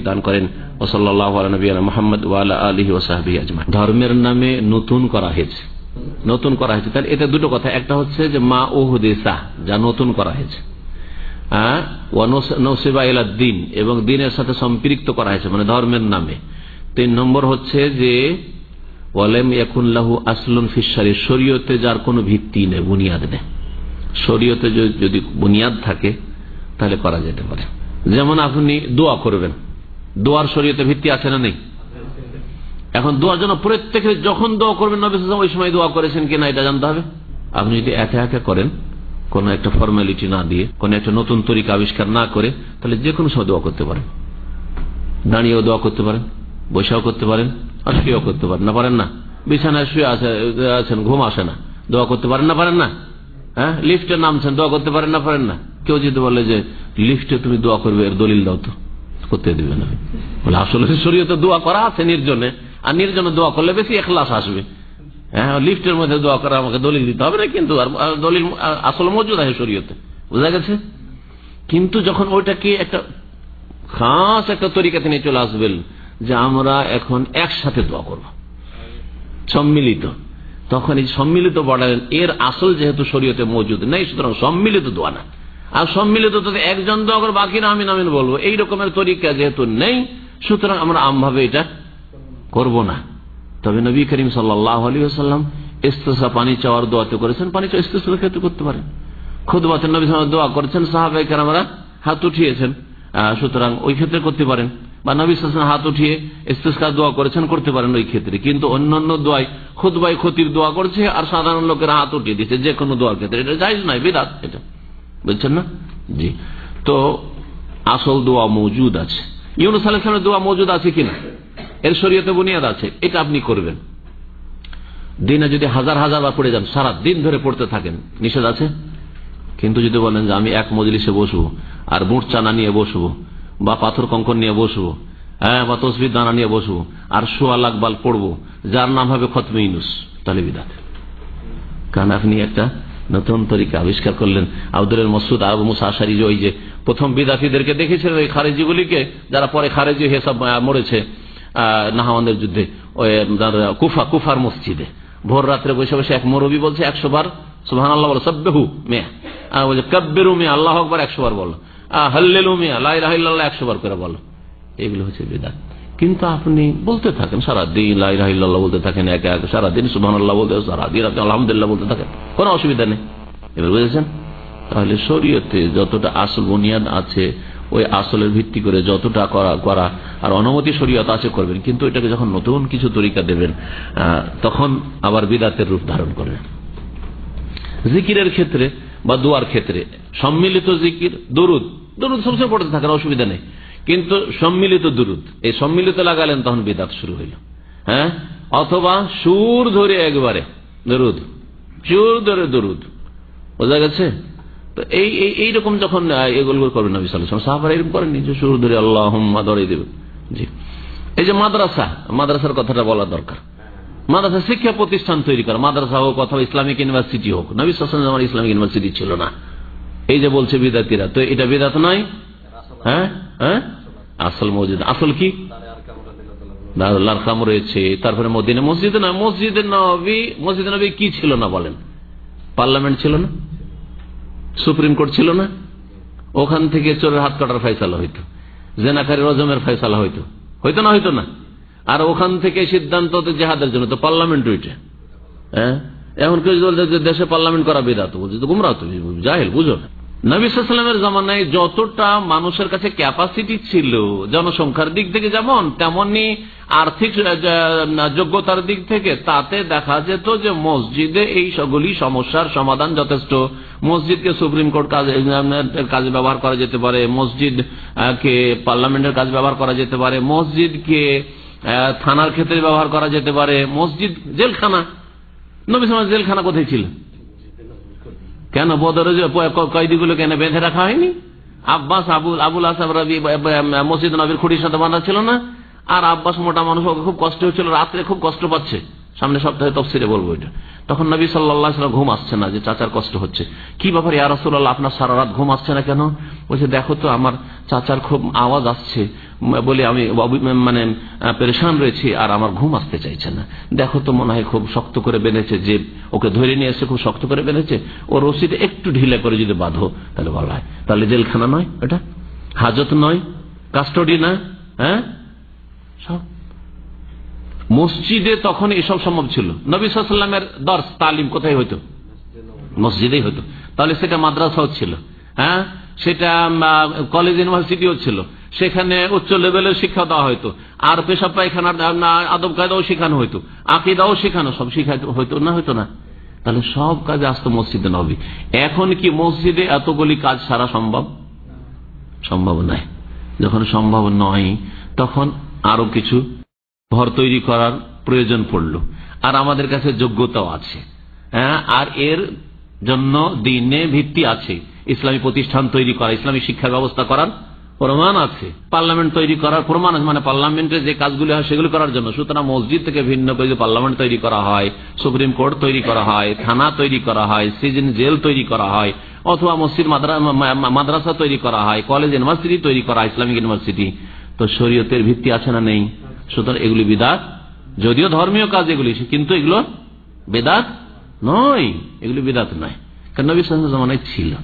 দান করেন। ওসল্লাহ মোহাম্মদ আলহি ওসাহাবি আজমা ধর্মের নামে নতুন করা হয়েছে। নতুন করা হয়েছে। তাহলে এতে দুটো কথা। একটা হচ্ছে যে মা ওহদেসা যা নতুন করা হয়েছে। দিন এবং দিনের সাথে সম্পৃক্ত করা হয়েছে মানে ধর্মের নামে। তিন নম্বর হচ্ছে যে ওয়ালেম ইয়াকুল্লাহু আসলুন ফিসারি শরীয়তে যার কোনো ভিত্তি নেই, বুনিয়াদ নেই। শরীয়তে যদি বুনিয়াদ থাকে, তাহলে করা যেতে পারে। যেমন আপনি দোয়া করবেন। দোয়ার শরীয়তে ভিত্তি আছে না নেই? এখন দোয়ার জন্য প্রত্যেকের, যখন দোয়া করবেন নবী ওই সময় দোয়া করেছেন কিনা এটা জানতে হবে? আপনি যদি একে একে করেন, কোন একটা ফর্মালিটি না দিয়ে, কোন একটা নতুন তরিকা আবিষ্কার না করে, তাহলে যে কোনো সময় দোয়া করতে পারেন। দাঁড়িয়েও দোয়া করতে পারেন বৈশাও করতে পারেন, আর শুয়েও করতে পারেন। না পারেন না? বিছানায় শুয়ে আছেন, ঘুম আসে না। দোয়া করতে পারেন না পারেন না? হ্যাঁ? লিফটে নামছেন, দোয়া করতে পারেন না পারেন না? কেউ যদি বলে যে লিফটে তুমি দোয়া করবে, এর দলিল দাও তো। করতে দিবে না। বলে, আসলে শরীয়তে দোয়া করা আছে নির্জনে। আর নির্জনে দোয়া করলে বেশি এখলাস আসবে। হ্যাঁ লিফটের মধ্যে দোয়া করা আমাকে দলিল দিতে হবে না কিন্তু, আর দলিল, আসলে মজুদ আছে শরীয়তে। বোঝা গেছে? কিন্তু যখন ওইটাকে একটা খাস একটা তরিকাতে নিয়ে চলে আসবেন যে আমরা এখন একসাথে দোয়া করব, সম্মিলিত। তখন এই সম্মিলিত বলেন এর আসল যেহেতু শরীয়তে মজুদ নেই, সুতরাং সম্মিলিত দোয়া না। আর সম্মিলিত তো একজন দোয়া করে বাকিরা আমিন আমিন বলব। এই রকমের তরিকা যেহেতু নেই, সুতরাং আমরা আমভাবে এটা করব না। তবে নবী করিম আলী সাল্লাম ইস্তেসা, পানি চাওয়ার দোয়াতে করেছেন। পানি চাওয়া ক্ষেত্রে করতে পারেন। খুদবাতের নবী দোয়া করেছেন সাহাবাইকার আমরা হাত উঠিয়েছেন। সুতরাং ওই ক্ষেত্রে করতে পারেন। বা নবী হাত উঠিয়ে ইস্তেস্কার দোয়া করেছেন, করতে পারেন ওই ক্ষেত্রে। কিন্তু অন্যান্য দোয়ায় খুদবাই ক্ষতির দোয়া করছে, আর সাধারণ লোকেরা হাত উঠিয়ে দিচ্ছে। যে কোনো দোয়ার ক্ষেত্রে। এটা যাই নয়, বিরাট এটা। বুঝছেন না? জি। তো আসল দোয়া মজুদ আছে। ইউনুস আলাইসলামের দোয়া মজুদ আছে কিনা? এর শরীয়তে বুনিয়াদ আছে। এটা আপনি করবেন। দিনে যদি হাজার হাজার বার পড়ে যান, সারা দিন ধরে পড়তে থাকেন, নিষেধ আছে? কিন্তু যদি বলেন যে আমি এক মজলিসে বসবো, আর বুট চানা নিয়ে বসবো, বা পাথর কঙ্কন নিয়ে বসবো হ্যাঁ বা তসবির দানা নিয়ে বসবো, আর সোয়া লাখ বাল পড়ব, যার নাম হবে খতমে ইনুস তাহলে বিদাত। কারণ আপনি একটা নতুন তরিকা আবিষ্কার করলেন আব্দুল মসুদ, আবু মুসাশারি ওই যে প্রথম বিদাতিদেরকে দেখেছিলেন ওই খারেজিগুলিকে, যারা পরে খারেজি হয়ে মরেছে নাহাওয়ানদের যুদ্ধে কুফা, কুফার মসজিদে। ভোর রাত্রে বসে বসে এক মরবি বলছে, একশো বার সুহান আল্লাহ বলো, সব্বেহু মেয়া। বলছে, কব্বেরু মেয়া, আল্লাহ আকবর, একশো বার বলো। হল্লেলু লাই রাহিল্লাহ একশো বার করে বলো। এগুলো হচ্ছে বেদাত। কিন্তু আপনি বলতে থাকেন, সারাদিন লাই রাহিল্লাহ বলতে থাকেন, একে একে, সারাদিন সুবাহ বলতে সারাদিন আপনি আলহামদুলিল্লাহ বলতে থাকেন, কোনো অসুবিধা নেই। এবার বুঝেছেন? তাহলে শরীয়তে যতটা আসল বুনিয়াদ আছে, ওই আসলের ভিত্তি করে যতটা করা করা আর অনুমতি শরীয়ত আছে করবেন, কিন্তু এটাকে যখন নতুন কিছু তরিকা দেবেন তখন আবার বিদাতের রূপ ধারণ করবেন। জিকিরের ক্ষেত্রে বা দোয়ার ক্ষেত্রে সম্মিলিত জিকির, দরুদ দরুদ সবসময় পড়তে থাকার অসুবিধা নেই। কিন্তু সম্মিলিত দুরুদ। এই সম্মিলিত লাগালেন তখন বিদাত শুরু হইল। হ্যাঁ? অথবা সুর ধরে একবারে দরুদ। সুর ধরে দরুদ। বোঝা গেছে? তো এই এইরকম যখন এগুলো করবেন নবী সাহাবার এরকম করেননি যে সুর ধরে আল্লাহ ধরে দেবে। জি। এই যে মাদ্রাসা, মাদ্রাসার কথাটা বলা দরকার। মাদ্রাসা শিক্ষা প্রতিষ্ঠান তৈরি করা, মাদ্রাসা হোক অথবা ইসলামিক ইউনিভার্সিটি হোক। নবী আমার ইসলামিক ইউনিভার্সিটি ছিল না। এই যে বলছে বিদাতিরা, তো এটা বিদাত নয়? হ্যাঁ? হ্যাঁ? আসল মসজিদ। আসল কি? দারুল্লাহ রয়েছে। তারপরে মদিনে। মসজিদ না, মসজিদে নবী, মসজিদ নবী কি ছিল না বলেন? পার্লামেন্ট ছিল না? সুপ্রিম কোর্ট ছিল না? ওখান থেকে চোরের হাত কাটার ফয়সালা হইতো। জেনাকারী রজমের ফয়সালা হইতো। হইতো না হইতো না? আর ওখান থেকে সিদ্ধান্ত জেহাদের জন্য, তো পার্লামেন্ট ওইটা। হ্যাঁ? এখন কেউ দেশে পার্লামেন্ট করা বেদাত, বলছে তো গুমরা তুমি, জাহেল, বুঝো না। নবিসামের জামানায় যতটা মানুষের কাছে ক্যাপাসিটি ছিল, জনসংখ্যার দিক থেকে যেমন, তেমনি আর্থিক যোগ্যতার দিক থেকে তাতে দেখা যেত যে মসজিদে এই সবগুলি সমস্যার সমাধান যথেষ্ট। মসজিদকে সুপ্রিম কোর্ট কাজে ব্যবহার করা যেতে পারে, মসজিদ কে পার্লামেন্টের কাজ ব্যবহার করা যেতে পারে, মসজিদকে থানার ক্ষেত্রে ব্যবহার করা যেতে পারে, মসজিদ, জেলখানা। নবী জেলখানা কোথায় ছিল? কেন বদরে কয়েদিগুলো কেন বেঁধে রাখা হয়নি? আব্বাস, আবুল আবুল আসাব, রবি মসজিদ নবীর খুঁটির সাথে বাঁধা ছিল না? আর আব্বাস মোটা মানুষ খুব কষ্ট হচ্ছিল, রাত্রে খুব কষ্ট পাচ্ছে। সামনে সপ্তাহে তফসিরে বলব এটা। তখন নবী সাল্লাহ ঘুম আসছে না, যে চাচার কষ্ট হচ্ছে। কি ব্যাপার ইয়ারসুল্লাহ আপনার সারা রাত ঘুম আসছে না কেন? বলছে, দেখো তো, আমার চাচার খুব আওয়াজ আসছে। বলে আমি মানে পরেশান রয়েছি আর আমার ঘুম আসতে চাইছে না। দেখো তো, মনে হয় খুব শক্ত করে বেঁধেছে, যে ওকে ধরে নিয়ে এসে খুব শক্ত করে বেঁধেছে। ও রশিদে একটু ঢিলে করে যদি বাঁধো, তাহলে বলা হয়। তাহলে জেলখানা নয় এটা? হাজত নয়? কাস্টডি না? হ্যাঁ? সব মসজিদে তখন এসব সম্ভব ছিল। নবী সাল্লামের দর্শ, তালিম কোথায় হইতো? মসজিদেই হতো তাহলে সেটা মাদ্রাসাও ছিল। হ্যাঁ? সেটা কলেজ ইউনিভার্সিটিও ছিল। সেখানে উচ্চ লেভেলের শিক্ষা দেওয়া হয়তো আর পেশা পায়খানার আদব কায়দাও শেখানো হইতো। আকিদাও শেখানো, সব শিখাইতে, হইতো না হইতো না। তাহলে সব কাজে আসতো মসজিদে নবী। এখন কি মসজিদে এতগুলি কাজ সারা সম্ভব? সম্ভব নয়। যখন সম্ভব নয়, তখন আরও কিছু ঘর তৈরি করার প্রয়োজন পড়ল। আর আমাদের কাছে যোগ্যতাও আছে। হ্যাঁ আর এর জন্য দিনে ভিত্তি আছে। ইসলামী প্রতিষ্ঠান তৈরি করা, ইসলামী শিক্ষা ব্যবস্থা করার প্রমাণ আছে। পার্লামেন্ট তৈরি করার প্রমাণ আছে। মানে পার্লামেন্টের যে কাজগুলি হয় সেগুলি করার জন্য। সুতরাং মসজিদ থেকে ভিন্ন করে পার্লামেন্ট তৈরি করা হয়, সুপ্রিম কোর্ট তৈরি করা হয়, থানা তৈরি করা হয়, সিজন জেল তৈরি করা হয়, অথবা মসজিদ মাদ্রাসা তৈরি করা হয়, কলেজ, ইউনিভার্সিটি তৈরি করা ইসলামিক ইউনিভার্সিটি, তো শরীয়তের ভিত্তি আছে না নেই? সুতরাং এগুলি বিদাত। যদিও ধর্মীয় কাজ এগুলি, কিন্তু এগুলো বেদাত নয়। এগুলি বিদাত নয়। কারণ নবী জমানায় ছিল।